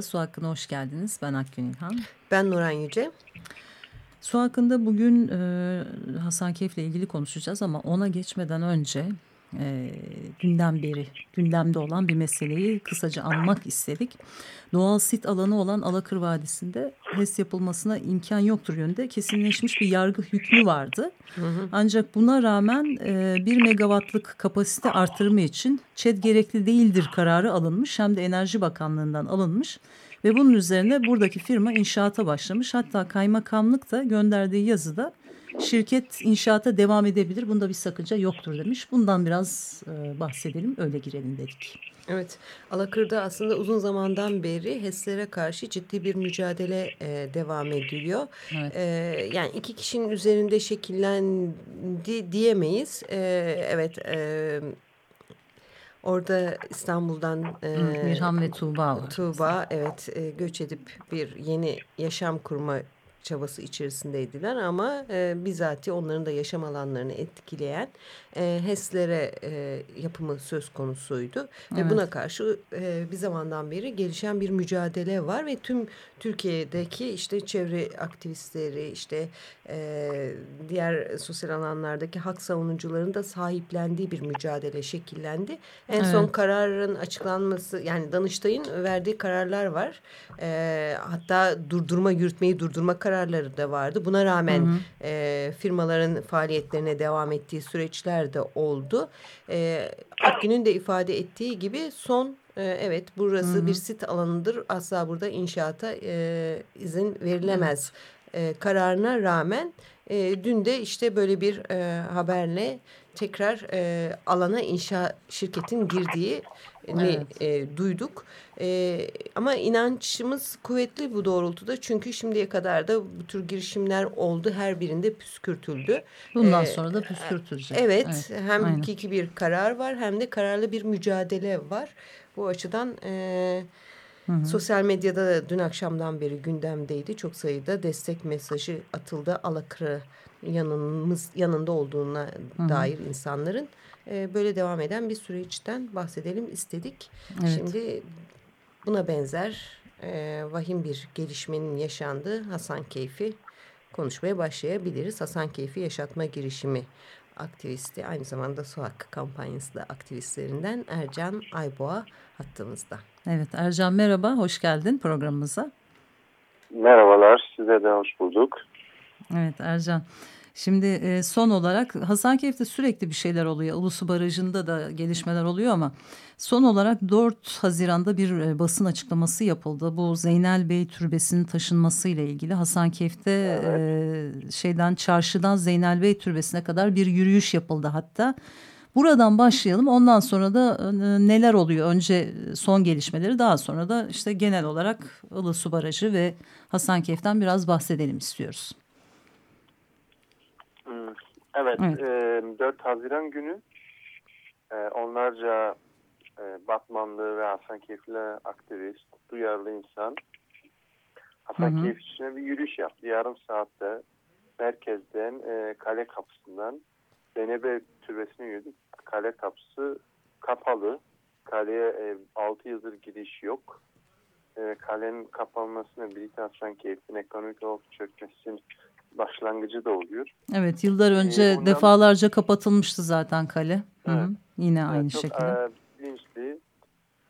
Merhaba, Su Hakkı'na hoş geldiniz. Ben Akgün İlhan. Ben Nuran Yüce. Su Hakkı'nda bugün e, Hasan Keyif'le ilgili konuşacağız ama ona geçmeden önce e, günden beri gündemde olan bir meseleyi kısaca anmak istedik. Doğal sit alanı olan Alakır Vadisi'nde HES yapılmasına imkan yoktur yönünde kesinleşmiş bir yargı hükmü vardı. Hı hı. Ancak buna rağmen e, bir megawattlık kapasite artırımı için ÇED gerekli değildir kararı alınmış hem de Enerji Bakanlığı'ndan alınmış. Ve bunun üzerine buradaki firma inşaata başlamış. Hatta kaymakamlık da gönderdiği yazıda şirket inşaata devam edebilir. Bunda bir sakınca yoktur demiş. Bundan biraz e, bahsedelim öyle girelim dedik. Evet, Alakır'da aslında uzun zamandan beri HES'lere karşı ciddi bir mücadele e, devam ediliyor. Evet. E, yani iki kişinin üzerinde şekillendi diyemeyiz. E, evet, e, orada İstanbul'dan e, Mirham ve Tuğba Tuğba evet e, göç edip bir yeni yaşam kurma çabası içerisindeydiler ama e, bizatihi onların da yaşam alanlarını etkileyen e, HES'lere e, yapımı söz konusuydu. Evet. Ve buna karşı e, bir zamandan beri gelişen bir mücadele var ve tüm Türkiye'deki işte çevre aktivistleri işte e, diğer sosyal alanlardaki hak savunucuların da sahiplendiği bir mücadele şekillendi. En evet. son kararın açıklanması yani Danıştay'ın verdiği kararlar var. E, hatta durdurma yürütmeyi durdurma kararları da vardı. Buna rağmen hı hı. E, firmaların faaliyetlerine devam ettiği süreçler de oldu. E, Akgün'ün de ifade ettiği gibi son e, evet burası hı hı. bir sit alanıdır. Asla burada inşaata e, izin verilemez e, kararına rağmen e, dün de işte böyle bir e, haberle tekrar e, alana inşa şirketin girdiği evet. e, duyduk. E, ama inançımız kuvvetli bu doğrultuda çünkü şimdiye kadar da bu tür girişimler oldu. Her birinde püskürtüldü. Bundan ee, sonra da püskürtülecek. Evet, evet. hem Aynen. hakiki bir karar var hem de kararlı bir mücadele var. Bu açıdan... E, Hı hı. Sosyal medyada da dün akşamdan beri gündemdeydi. Çok sayıda destek mesajı atıldı. Alakırı yanımız yanında olduğuna hı hı. dair insanların e, böyle devam eden bir süreçten bahsedelim istedik. Evet. Şimdi buna benzer e, vahim bir gelişmenin yaşandığı Hasan Keyfi konuşmaya başlayabiliriz. Hasan Keyfi yaşatma girişimi aktivisti aynı zamanda su hakkı kampanyası da aktivistlerinden Ercan Ayboğa hattımızda. Evet Ercan merhaba, hoş geldin programımıza. Merhabalar, size de hoş bulduk. Evet Ercan. Şimdi e, son olarak Hasankeyf'te sürekli bir şeyler oluyor. Ulusu Barajı'nda da gelişmeler oluyor ama son olarak 4 Haziran'da bir e, basın açıklaması yapıldı. Bu Zeynel Bey Türbesi'nin taşınması ile ilgili Hasankeyf'te evet. e, şeyden çarşıdan Zeynel Bey Türbesi'ne kadar bir yürüyüş yapıldı hatta. Buradan başlayalım. Ondan sonra da neler oluyor? Önce son gelişmeleri daha sonra da işte genel olarak Ilısu Barajı ve Hasankeyf'ten biraz bahsedelim istiyoruz. Evet, evet. E, 4 Haziran günü e, onlarca e, Batmanlı ve Hasankeyfli aktivist, duyarlı insan Hasankeyf için bir yürüyüş yaptı. Yarım saatte merkezden, e, kale kapısından Denebe türbesine yürüdük. Kale kapısı kapalı. Kaleye e, 6 yıldır giriş yok. E, kalenin kapanmasına birlikte Hasankeyf'in ekonomik olarak çökmesinin başlangıcı da oluyor. Evet yıllar önce ee, ondan... defalarca kapatılmıştı zaten kale. Evet. Hı -hı. Yine evet, aynı çok, şekilde. E, bilinçli,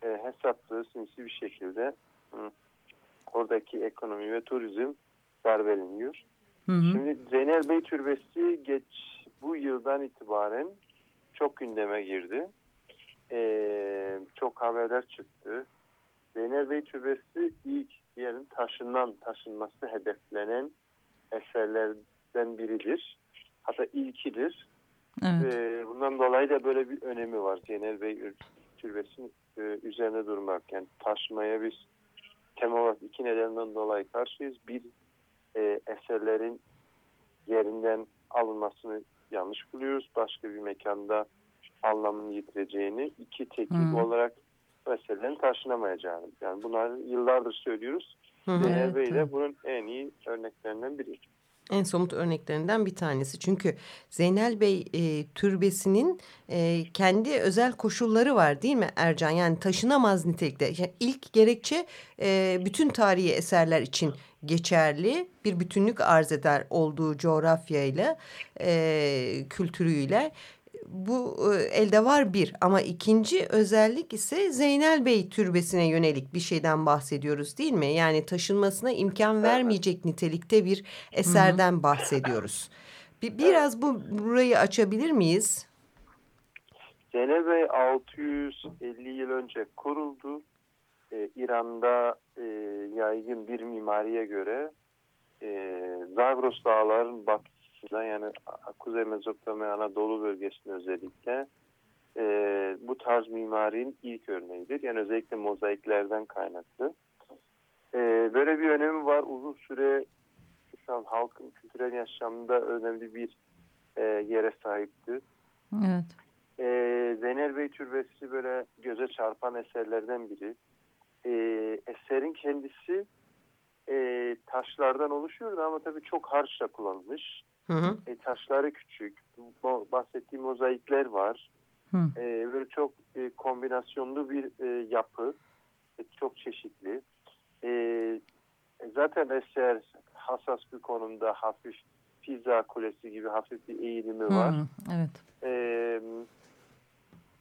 e, hesaplı, sinsi bir şekilde hı, oradaki ekonomi ve turizm darbeleniyor. Hı hı. Şimdi Zeynel Bey Türbesi geç bu yıldan itibaren çok gündeme girdi. Ee, çok haberler çıktı. Zeynep Bey Türbesi ilk yerin taşından taşınması hedeflenen eserlerden biridir. Hatta ilkidir. Evet. E, bundan dolayı da böyle bir önemi var. Zeynel Bey Türbesi'nin e, üzerine durmak. Yani taşmaya biz temel olarak iki nedenden dolayı karşıyız. Bir e, eserlerin yerinden alınmasını yanlış buluyoruz. Başka bir mekanda anlamını yitireceğini. iki teknik hmm. olarak eserlerin taşınamayacağını. Yani bunları yıllardır söylüyoruz. Bey de bunun en iyi örneklerinden biri en somut örneklerinden bir tanesi. Çünkü Zeynel Bey e, türbesinin e, kendi özel koşulları var değil mi Ercan? Yani taşınamaz nitelikte. Yani ilk gerekçe e, bütün tarihi eserler için geçerli bir bütünlük arz eder olduğu coğrafyayla, e, kültürüyle bu e, elde var bir ama ikinci özellik ise Zeynel Bey türbesine yönelik bir şeyden bahsediyoruz değil mi? Yani taşınmasına imkan vermeyecek nitelikte bir eserden bahsediyoruz. Bir, biraz bu burayı açabilir miyiz? Zeynel Bey 650 yıl önce kuruldu. Ee, İran'da e, yaygın bir mimariye göre e, Zagros Dağları'nın batı açısından yani Kuzey Mezopotamya Anadolu bölgesinde özellikle e, bu tarz mimarinin ilk örneğidir. Yani özellikle mozaiklerden kaynaklı. E, böyle bir önemi var. Uzun süre şu an halkın kültürel yaşamında önemli bir e, yere sahiptir. Evet. E, Zeynel Bey Türbesi böyle göze çarpan eserlerden biri. E, eserin kendisi e, taşlardan oluşuyordu ama tabii çok harçla kullanılmış. Hı hı. E, taşları küçük. Bu bahsettiğim mozaikler var. Hı. E, böyle çok e, kombinasyonlu bir e, yapı. E, çok çeşitli. E, zaten eser hassas bir konumda hafif pizza kulesi gibi hafif bir eğilimi var. Hı, evet. E,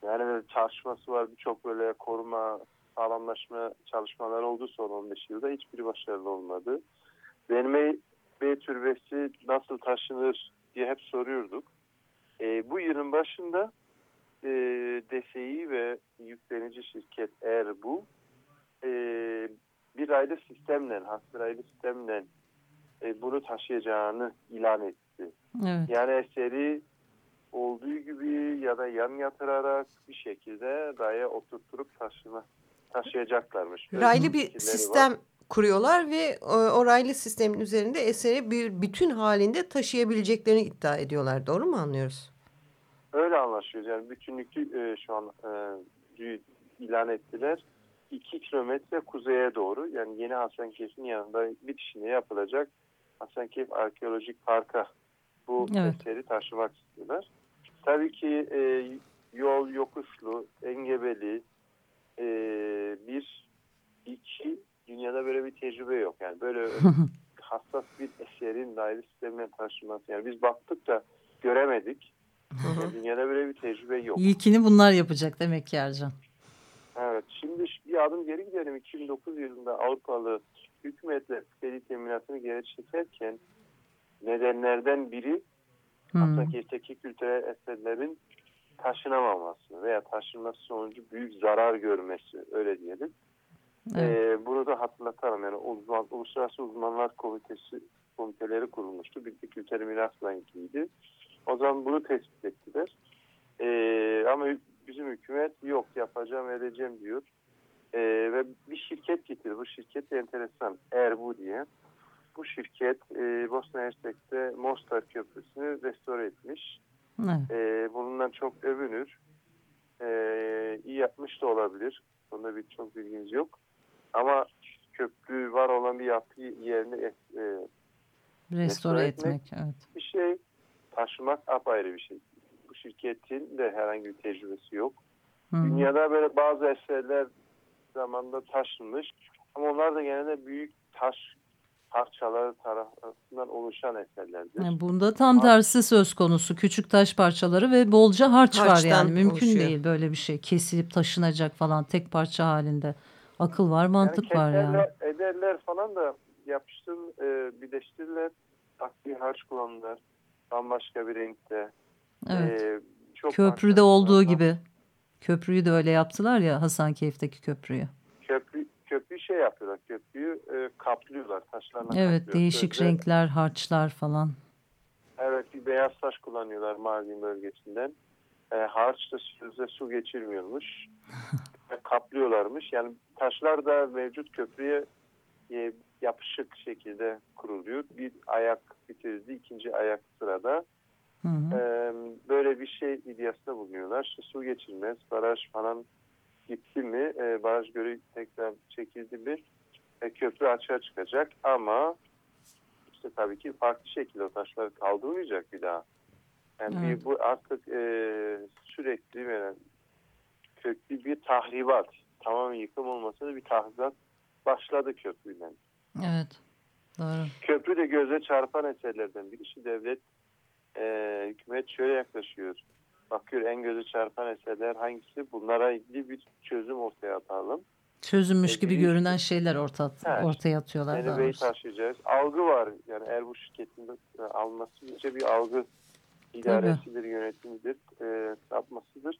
yani böyle çalışması var. Birçok böyle koruma, sağlamlaşma çalışmaları oldu son 15 yılda. Hiçbiri başarılı olmadı. Benim B türbesi nasıl taşınır diye hep soruyorduk. E, bu yılın başında e, DSİ ve yüklenici şirket eğer bu e, bir aylı sistemle, has bir aylı sistemle e, bunu taşıyacağını ilan etti. Evet. Yani eseri olduğu gibi ya da yan yatırarak bir şekilde raya oturtturup taşıma taşıyacaklarmış. Böyle Raylı bir sistem var kuruyorlar ve e, o raylı sistemin üzerinde eseri bir bütün halinde taşıyabileceklerini iddia ediyorlar. Doğru mu anlıyoruz? Öyle anlaşıyoruz. Yani bütünlüklü e, şu an e, ilan ettiler. 2 kilometre kuzeye doğru yani yeni Hasankeyf'in yanında bitişinde yapılacak Hasankeyf Arkeolojik Park'a bu evet. eseri taşımak istiyorlar. Tabii ki e, yol yokuşlu, engebeli e, bir iki dünyada böyle bir tecrübe yok. Yani böyle hassas bir eserin daire sistemine taşınması. Yani biz baktık da göremedik. yani dünyada böyle bir tecrübe yok. İlkini bunlar yapacak demek ki Ercan. Evet. Şimdi bir adım geri gidelim. 2009 yılında Avrupalı hükümetler kredi teminatını geri çekerken nedenlerden biri hmm. aslında gerçekçi kültürel eserlerin taşınamaması veya taşınması sonucu büyük zarar görmesi öyle diyelim. Evet. E, bunu da hatırlatalım. Yani uzman, Uluslararası Uzmanlar Komitesi komiteleri kurulmuştu. Bir kültürel mirasla ilgiliydi. O zaman bunu tespit ettiler. E, ama bizim hükümet yok yapacağım edeceğim diyor. E, ve bir şirket getirdi. Bu şirket de enteresan. Erbu diye. Bu şirket e, Bosna Hersek'te Mostar Köprüsü'nü restore etmiş. Evet. E, bundan çok övünür. E, iyi yapmış da olabilir. Bunda bir çok bilginiz yok. Ama köprü var olan bir yapı yerine e, restore etmek, etmek evet. bir şey taşımak apayrı bir şey. Bu şirketin de herhangi bir tecrübesi yok. Hmm. Dünyada böyle bazı eserler zamanda taşınmış ama onlar da genelde büyük taş parçaları tarafından oluşan eserlerdir. Yani bunda tam tersi söz konusu. Küçük taş parçaları ve bolca harç Harçtan var yani. Mümkün oluşuyor. değil böyle bir şey. Kesilip taşınacak falan tek parça halinde. Akıl var, mantık yani var yani. Ederler falan da yapıştır, e, birleştirirler. Akli harç kullanırlar. Bambaşka bir renkte. Evet. E, çok Köprüde olduğu var. gibi. Köprüyü de öyle yaptılar ya Hasankeyf'teki köprüyü. Köprü, köprüyü şey yapıyorlar. Köprüyü e, kaplıyorlar. Taşlarla Evet kaplıyor. değişik Sözde. renkler, harçlar falan. Evet bir beyaz taş kullanıyorlar Mardin bölgesinden. E, harç da sözde su geçirmiyormuş. kaplıyorlarmış. Yani taşlar da mevcut köprüye e, yapışık şekilde kuruluyor. Bir ayak bitirdi, ikinci ayak sırada. Hı hı. E, böyle bir şey iddiasında bulunuyorlar. İşte su geçirmez, baraj falan gitti mi, e, baraj göre tekrar çekildi mi e, köprü açığa çıkacak ama işte tabii ki farklı şekilde o taşları kaldırmayacak bir daha. Yani evet. bir, bu artık e, sürekli yani köklü bir tahribat. Tamamen yıkım olmasa da bir tahribat başladı köprüden. Evet. Doğru. Köprü de göze çarpan eserlerden birisi devlet e, hükümet şöyle yaklaşıyor. Bakıyor en göze çarpan eserler hangisi? Bunlara ilgili bir çözüm ortaya atalım. Çözülmüş e, gibi görünen şeyler orta, evet. ortaya atıyorlar. Yani taşıyacağız. Algı var. Yani eğer bu şirketin e, alması bir algı idaresidir, yönetimidir, e, yapmasıdır.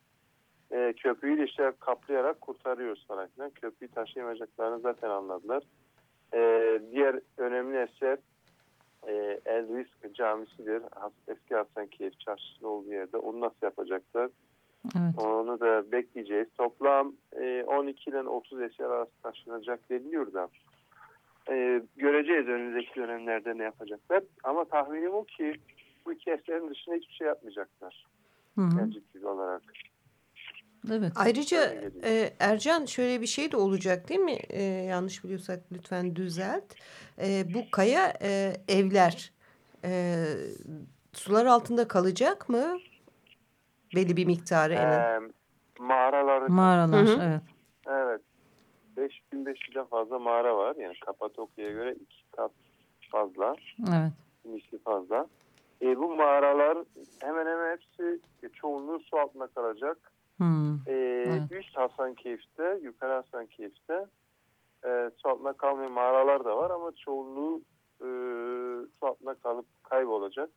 E, köprüyü de işte kaplayarak kurtarıyoruz falan. Köprüyü taşıyamayacaklarını zaten anladılar. E, diğer önemli eser e, El Risk camisidir. Eski Hasankeyf çarşısının olduğu yerde. Onu nasıl yapacaklar? Evet. Onu da bekleyeceğiz. Toplam e, 12 ile 30 eser arası taşınacak deniliyor da. E, göreceğiz önümüzdeki dönemlerde ne yapacaklar. Ama tahminim o ki bu iki eserin dışında hiçbir şey yapmayacaklar. Hı hı. Olarak. Evet. Ayrıca e, Ercan şöyle bir şey de olacak değil mi? E, yanlış biliyorsak lütfen düzelt. E, bu kaya e, evler e, sular altında kalacak mı? Belli bir miktarı en ee, Mağaralar. Mağaralar Hı -hı. evet. Evet. 5500'den fazla mağara var. Yani Kapadokya'ya göre iki kat fazla. Evet. Misli fazla. E, bu mağaralar hemen hemen hepsi e, çoğunluğu su altında kalacak. Hmm. E, evet. Üst Hasankeyf'te, yukarı Hasankeyf'te e, su altında kalmayan mağaralar da var ama çoğunluğu e, su altında kalıp kaybolacak.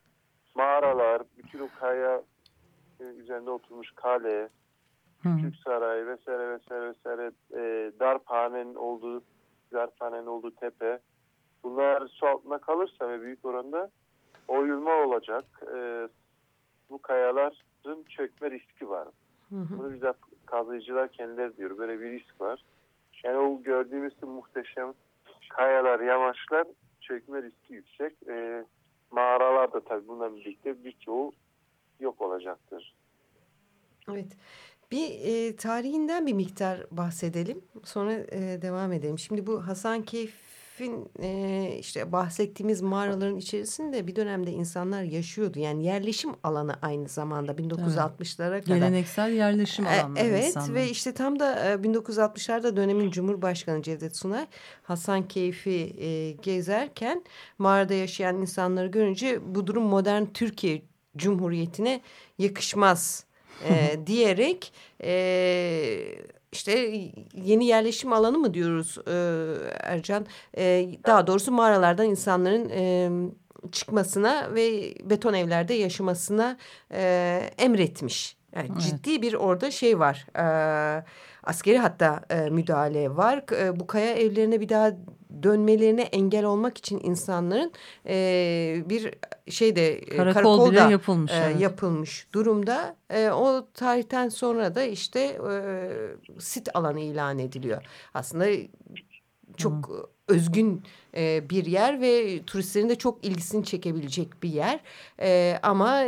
Mağaralar, bütün o kaya e, üzerinde oturmuş kale, hmm. Küçük Saray vesaire vesaire vesaire e, darphanenin olduğu darphanenin olduğu tepe bunlar su altında kalırsa ve büyük oranda oyulma olacak. E, bu kayaların çökme riski var. Hı hı. Bunu bize kazıyıcılar kendileri diyor. Böyle bir risk var. Yani o gördüğümüz muhteşem kayalar, yamaçlar çökme riski yüksek. E, mağaralar da tabii bununla birlikte birçoğu yok olacaktır. Evet. Bir e, tarihinden bir miktar bahsedelim. Sonra e, devam edelim. Şimdi bu Hasankeyf Keyf'in e, işte bahsettiğimiz mağaraların içerisinde bir dönemde insanlar yaşıyordu. Yani yerleşim alanı aynı zamanda 1960'lara evet. kadar. Geleneksel yerleşim alanları e, Evet insanlar. ve işte tam da e, 1960'larda dönemin Cumhurbaşkanı Cevdet Sunay Hasan Keyfi e, gezerken mağarada yaşayan insanları görünce bu durum modern Türkiye Cumhuriyeti'ne yakışmaz e, diyerek e, işte yeni yerleşim alanı mı diyoruz e, Ercan? E, daha doğrusu mağaralardan insanların e, çıkmasına ve beton evlerde yaşamasına e, emretmiş. Yani evet. ciddi bir orada şey var. E, askeri hatta e, müdahale var. E, bu kaya evlerine bir daha dönmelerine engel olmak için insanların e, bir şeyde karakol karakolda yapılmış, e, evet. yapılmış durumda. E, o tarihten sonra da işte e, sit alanı ilan ediliyor. Aslında çok Hı. özgün e, bir yer ve turistlerin de çok ilgisini çekebilecek bir yer. E, ama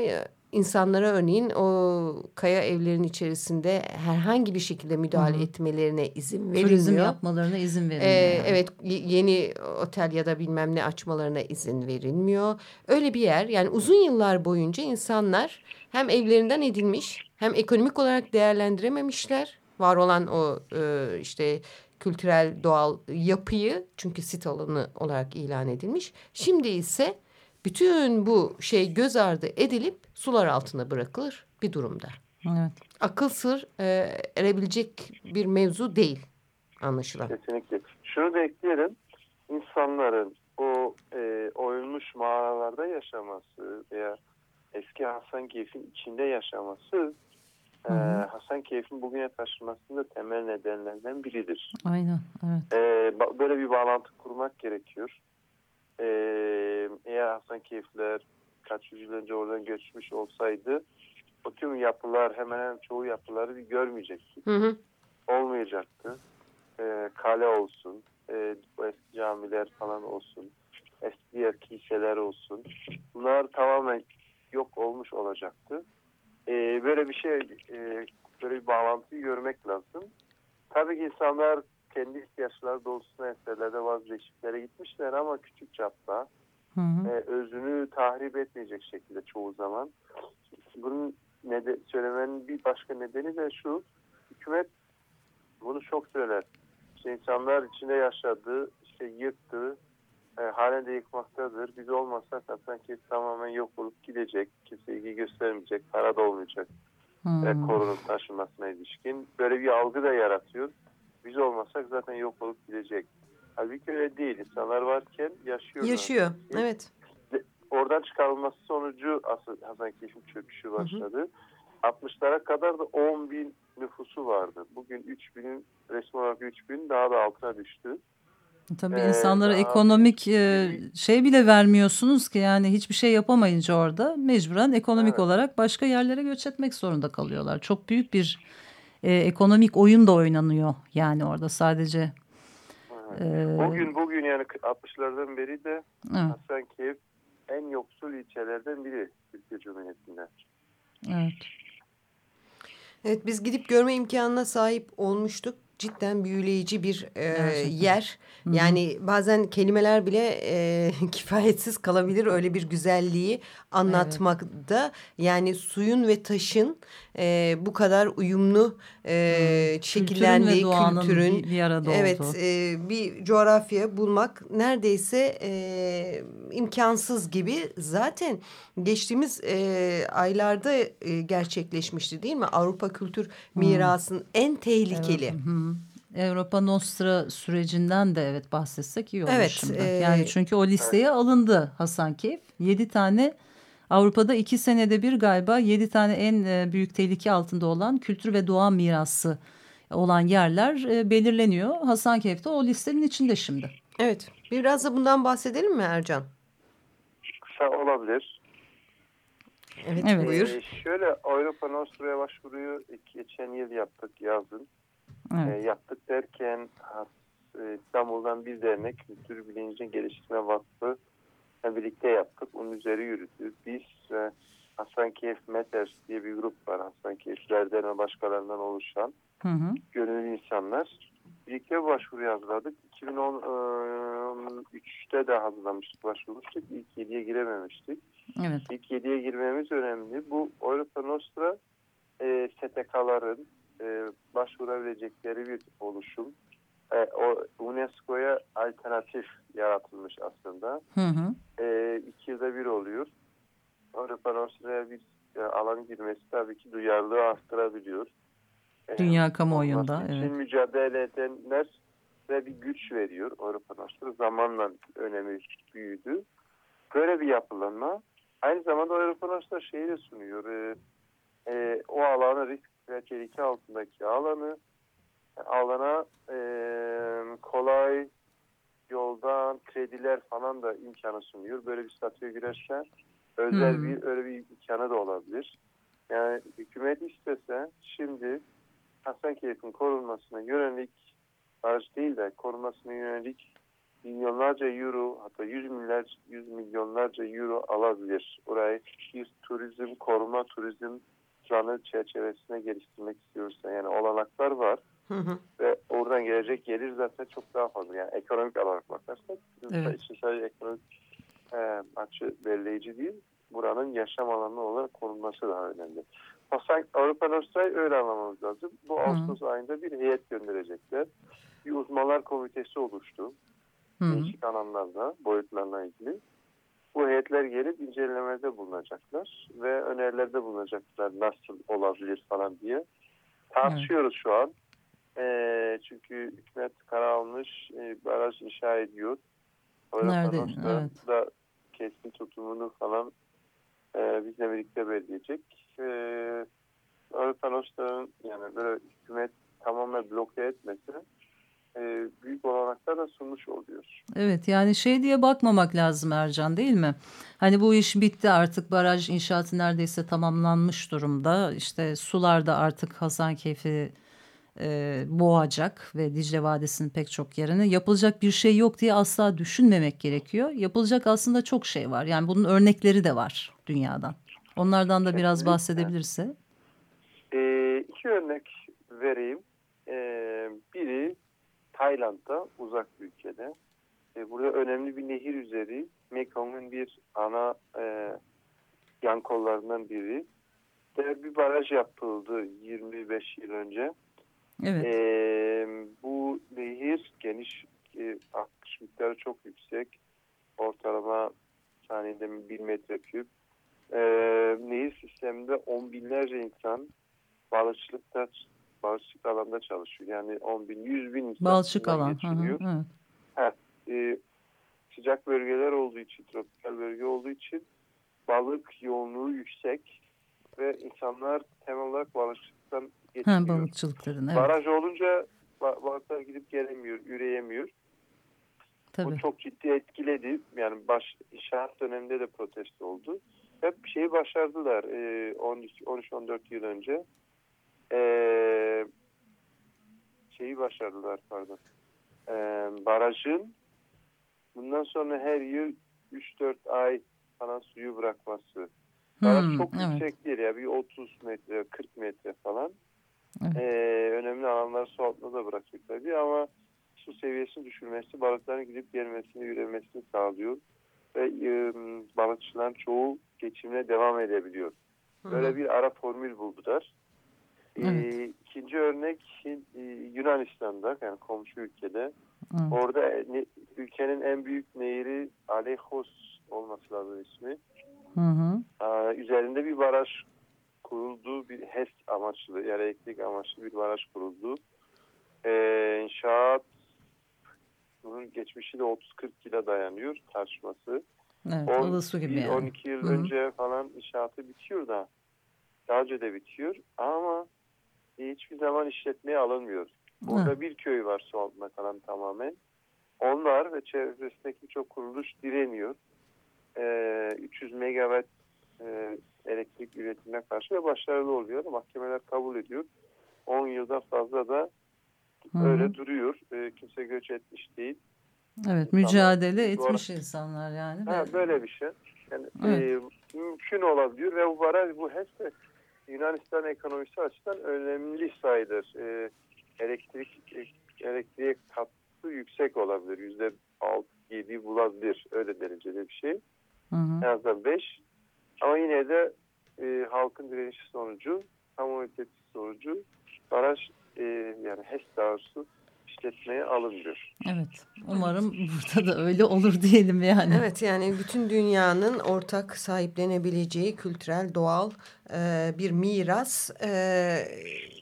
insanlara örneğin o kaya evlerin içerisinde herhangi bir şekilde müdahale Hı etmelerine izin verilmiyor. Turizm yapmalarına izin verilmiyor. Ee, yani. Evet yeni otel ya da bilmem ne açmalarına izin verilmiyor. Öyle bir yer yani uzun yıllar boyunca insanlar hem evlerinden edilmiş hem ekonomik olarak değerlendirememişler. Var olan o e, işte kültürel doğal yapıyı çünkü sit alanı olarak ilan edilmiş. Şimdi ise bütün bu şey göz ardı edilip sular altına bırakılır bir durumda. Evet. Akıl sır e, erebilecek bir mevzu değil anlaşılan. Kesinlikle. Şunu da ekleyelim. İnsanların o e, oyulmuş mağaralarda yaşaması veya eski Hasan Keyf'in içinde yaşaması e, Hasan Keyf'in bugüne taşınmasında temel nedenlerden biridir. Aynen. Evet. E, böyle bir bağlantı kurmak gerekiyor. E, eğer Hasan Keyifler birkaç yüzyıl önce oradan göçmüş olsaydı o tüm yapılar hemen hemen çoğu yapıları görmeyecektik. Hı hı. Olmayacaktı. E, kale olsun, e, eski camiler falan olsun, eski kiliseler olsun. Bunlar tamamen yok olmuş olacaktı. E, böyle bir şey, e, böyle bir bağlantıyı görmek lazım. Tabii ki insanlar kendi ihtiyaçları doğrultusunda eserlerde bazı değişikliklere gitmişler ama küçük çapta Hı hı. e, özünü tahrip etmeyecek şekilde çoğu zaman. Bunun nede söylemenin bir başka nedeni de şu, hükümet bunu çok söyler. İşte insanlar içinde yaşadığı, işte yıktığı, e, halen de yıkmaktadır. Biz olmasak sanki tamamen yok olup gidecek, kimse ilgi göstermeyecek, para da olmayacak Hı. e, korunup taşınmasına ilişkin. Böyle bir algı da yaratıyor. Biz olmasak zaten yok olup gidecek. Halbuki öyle değil. İnsanlar varken yaşıyorlar. Yaşıyor. Evet. Oradan çıkarılması sonucu asıl Hasan Keyif'in çöküşü başladı. 60'lara kadar da 10 bin nüfusu vardı. Bugün 3 binin resmi olarak 3 bin daha da altına düştü. Tabii Ee, insanlara daha- ekonomik e, şey bile vermiyorsunuz ki yani hiçbir şey yapamayınca orada mecburen ekonomik Evet. olarak başka yerlere göç etmek zorunda kalıyorlar. Çok büyük bir e, ekonomik oyun da oynanıyor yani orada sadece. E, Bugün bugün yani 60'lardan beri de evet, Hasankeyf en yoksul ilçelerden biri Türkiye Cumhuriyeti'nde. evet. Evet biz gidip görme imkanına sahip olmuştuk. Cidden büyüleyici bir e, Gerçekten. yer. Yani bazen kelimeler bile e, kifayetsiz kalabilir öyle bir güzelliği anlatmakta. Yani suyun ve taşın e, bu kadar uyumlu e, şekillendiği Kültürün kültürün bir, bir arada Evet, e, bir coğrafya bulmak neredeyse e, imkansız gibi. Zaten geçtiğimiz e, aylarda e, gerçekleşmişti değil mi? Avrupa Kültür Mirası'nın en tehlikeli. Evet, hı. Avrupa Nostra sürecinden de evet bahsetsek iyi olur Evet, şimdi. e, yani çünkü o listeye alındı Hasankeyf. Yedi tane Avrupa'da iki senede bir galiba yedi tane en e, büyük tehlike altında olan kültür ve doğa mirası olan yerler e, belirleniyor. Hasankeyf de o listenin içinde şimdi. Evet, biraz da bundan bahsedelim mi Ercan? Kısa olabilir. Evet, Evet. buyur. Ee, şöyle Avrupa Nostra'ya başvuruyu geçen yıl yaptık yazın. Evet. E, yaptık derken e, İstanbul'dan bir dernek kültür bilincini geliştirme vakfı birlikte yaptık. Onun üzeri yürüdük. Biz e, Hasankeyf Matters diye bir grup var. Hasankeyflerden ve başkalarından oluşan Hı hı. gönüllü insanlar. Birlikte bir başvuru hazırladık. 2013'te de hazırlamıştık, başvurmuştuk. İlk 7'ye girememiştik. Evet. İlk 7'ye girmemiz önemli. Bu Avrupa Nostra e, STK'ların e, başvurabilecekleri bir oluşum. E, o UNESCO'ya alternatif yaratılmış aslında. Hı hı. E, iki yılda bir oluyor. Avrupa Nostra'ya bir e, alan girmesi tabii ki duyarlılığı arttırabiliyor. E, Dünya kamuoyunda, için evet. mücadele edenler ve bir güç veriyor Avrupa Nostra. Zamanla önemi büyüdü. Böyle bir yapılanma. Aynı zamanda Avrupa Nostra şeyi de sunuyor. E, e, o alanı risk ve tehlike altındaki alanı alana e, kolay yoldan krediler falan da imkanı sunuyor. Böyle bir statüye girerse özel Hmm. bir öyle bir imkanı da olabilir. Yani hükümet istese şimdi Hasankeyf'in korunmasına yönelik barış değil de korunmasına yönelik milyonlarca euro hatta yüz milyar yüz milyonlarca euro alabilir. Orayı bir turizm koruma turizm planı çerçevesine geliştirmek istiyorsa yani olanaklar var Hı hı. ve oradan gelecek gelir zaten çok daha fazla. Yani ekonomik olarak bakarsak Evet. için sadece ekonomik e, açı belirleyici değil. Buranın yaşam alanı olarak korunması daha önemli. Hasan, Avrupa Nostra'yı öyle anlamamız lazım. Bu Ağustos ayında bir heyet gönderecekler. Bir uzmanlar komitesi oluştu. Hı hı. Değişik alanlarda, boyutlarla ilgili. Bu heyetler gelip incelemede bulunacaklar ve önerilerde bulunacaklar nasıl olabilir falan diye. Tartışıyoruz şu an. E, çünkü hükümet karar almış, e, baraj inşa ediyor. Avrupa Nerede? Evet. da kesin tutumunu falan e, bizle birlikte belirleyecek. E, Avrupa Nostra'nın yani böyle hükümet tamamen bloke etmesi e, büyük olanaklar da sunmuş oluyor. Evet yani şey diye bakmamak lazım Ercan değil mi? Hani bu iş bitti artık baraj inşaatı neredeyse tamamlanmış durumda. İşte sular da artık Hasankeyf'i e, boğacak ve Dicle Vadisi'nin pek çok yerini yapılacak bir şey yok diye asla düşünmemek gerekiyor. Yapılacak aslında çok şey var. Yani bunun örnekleri de var dünyadan. Onlardan da biraz bahsedebilirse. E, iki örnek vereyim. E, biri Tayland'da uzak bir ülkede. E, burada önemli bir nehir üzeri Mekong'un bir ana e, yan kollarından biri. De bir baraj yapıldı 25 yıl önce. Evet. E, bu nehir geniş, e, akış miktarı çok yüksek. Ortalama saniyede 1 metreküp. E, nehir sisteminde on binlerce insan balıkçılıkta balıkçılık alanda çalışıyor. Yani 10 bin, 100 bin insan Balçık alan. Hı hı, evet. Ha, e, sıcak bölgeler olduğu için, tropikal bölge olduğu için balık yoğunluğu yüksek ve insanlar temel olarak balıkçılıktan geçiyor. Ha, balıkçılık dedin, evet. Baraj olunca balıklar gidip gelemiyor, üreyemiyor. Tabii. Bu çok ciddi etkiledi. Yani baş inşaat döneminde de protesto oldu. Hep şeyi başardılar e, 13-14 yıl önce. E, şeyi başardılar pardon. E, barajın bundan sonra her yıl 3-4 ay falan suyu bırakması. Baraj Hmm, çok evet. yüksek değil ya bir 30 metre 40 metre falan. Evet. Ee, önemli alanlar su altında da bırakıyor tabii ama su seviyesini düşürmesi balıkların gidip gelmesini, üremesini sağlıyor. Ve e, balıkçıların çoğu geçimine devam edebiliyor. Böyle bir ara formül buldular. Ee, Evet. ikinci örnek Hin- e, Yunanistan'da yani komşu ülkede. Evet. Orada ne- ülkenin en büyük nehri Alehos olması lazım ismi. Hı hı. Üzerinde bir baraj kuruldu. Bir HES amaçlı, yani elektrik amaçlı bir baraj kuruldu. Ee, inşaat bunun geçmişi de 30-40 yıla dayanıyor tartışması. Evet, 10, o da su gibi yani. 12 yıl Hı hı. önce falan inşaatı bitiyor da daha önce de bitiyor ama hiçbir zaman işletmeye alınmıyor. Orada Ha. bir köy var su altında kalan tamamen. Onlar ve çevresindeki birçok kuruluş direniyor. Ee, 300 megawatt e, elektrik üretimine karşı ve başarılı oluyor. Mahkemeler kabul ediyor. 10 yıldan fazla da Hı hı. öyle duruyor. Ee, kimse göç etmiş değil. Evet mücadele Doğru. etmiş insanlar yani. Ha, böyle bir şey. Yani Evet. e, mümkün olabiliyor ve bu baraj bu HES de Yunanistan ekonomisi açısından önemli sayılır. E, elektrik elektriğe katkısı yüksek olabilir. Yüzde altı yedi bulabilir. Öyle derecede bir şey. Hı hı. En azından beş. Ama yine de e, halkın direnişi sonucu, kamuoyu tepkisi sonucu baraj e, yani HES doğrusu işletmeye alınmıyor. Evet umarım burada da öyle olur diyelim yani. Evet yani bütün dünyanın ortak sahiplenebileceği kültürel, doğal e, bir miras. E,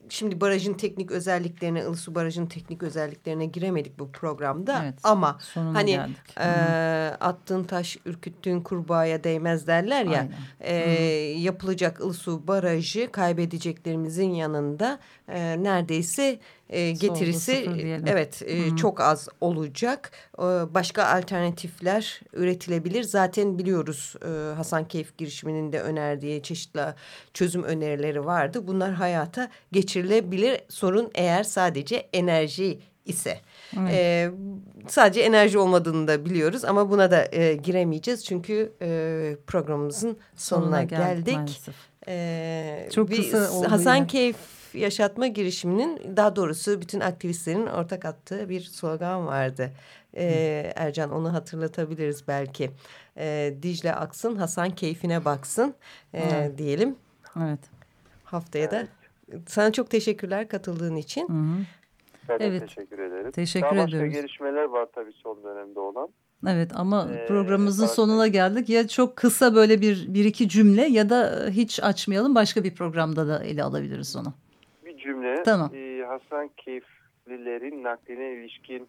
şimdi barajın teknik özelliklerine, Ilısu Barajı'nın teknik özelliklerine giremedik bu programda. Evet, Ama hani geldik. e, attığın taş ürküttüğün kurbağaya değmez derler ya. Aynen. E, yapılacak Ilısu Barajı kaybedeceklerimizin yanında e, neredeyse e, Solda getirisi diyelim. evet e, çok az olacak. E, başka alternatifler üretilebilir. Zaten biliyoruz e, Hasankeyf girişiminin de önerdiği çeşitli çözüm önerileri vardı. Bunlar hayata geçirilebilir. Sorun eğer sadece enerji ise. Evet. E, sadece enerji olmadığını da biliyoruz ama buna da e, giremeyeceğiz. Çünkü e, programımızın sonuna, geldik. maalesef. Ee, Çok kısa oldu Hasankeyf yaşatma girişiminin daha doğrusu bütün aktivistlerin ortak attığı bir slogan vardı. Ee, Ercan onu hatırlatabiliriz belki. Ee, Dicle aksın Hasan keyfine baksın ee, Evet. diyelim. Evet. Haftaya da sana çok teşekkürler katıldığın için. Hı hı. Ben Evet. teşekkür ederim. Teşekkür Daha başka ediyoruz. gelişmeler var tabii son dönemde olan. Evet ama Ee, programımızın bazen- sonuna geldik. Ya çok kısa böyle bir, bir iki cümle ya da hiç açmayalım. Başka bir programda da ele alabiliriz onu. Cümle. Tamam. e, Hasan Keyiflilerin nakline ilişkin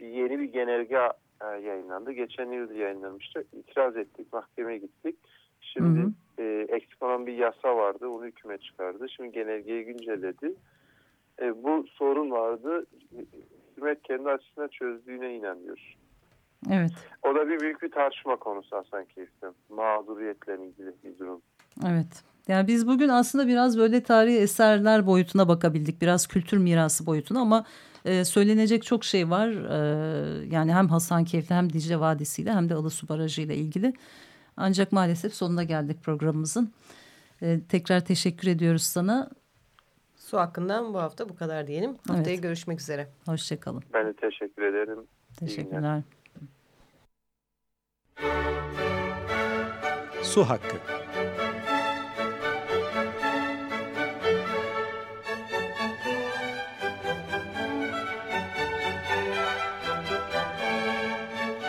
yeni bir genelge e, yayınlandı. Geçen yıl yayınlanmıştı. İtiraz ettik, mahkemeye gittik. Şimdi Hı hı. e, eksik olan bir yasa vardı. Onu hükümet çıkardı. Şimdi genelgeyi güncelledi. E, bu sorun vardı. hükümet kendi açısından çözdüğüne inanıyor. Evet. O da bir büyük bir tartışma konusu Hasankeyf'te. Mağduriyetle ilgili bir durum. Evet. Yani biz bugün aslında biraz böyle tarihi eserler boyutuna bakabildik. Biraz kültür mirası boyutuna ama e, söylenecek çok şey var. E, yani hem Hasankeyf'le hem Dicle Vadisi ile hem de Alısu Barajı ile ilgili. Ancak maalesef sonuna geldik programımızın. E, tekrar teşekkür ediyoruz sana. Su hakkından bu hafta bu kadar diyelim. Haftaya evet. görüşmek üzere. Hoşçakalın. Ben de teşekkür ederim. Teşekkürler. Su hakkı.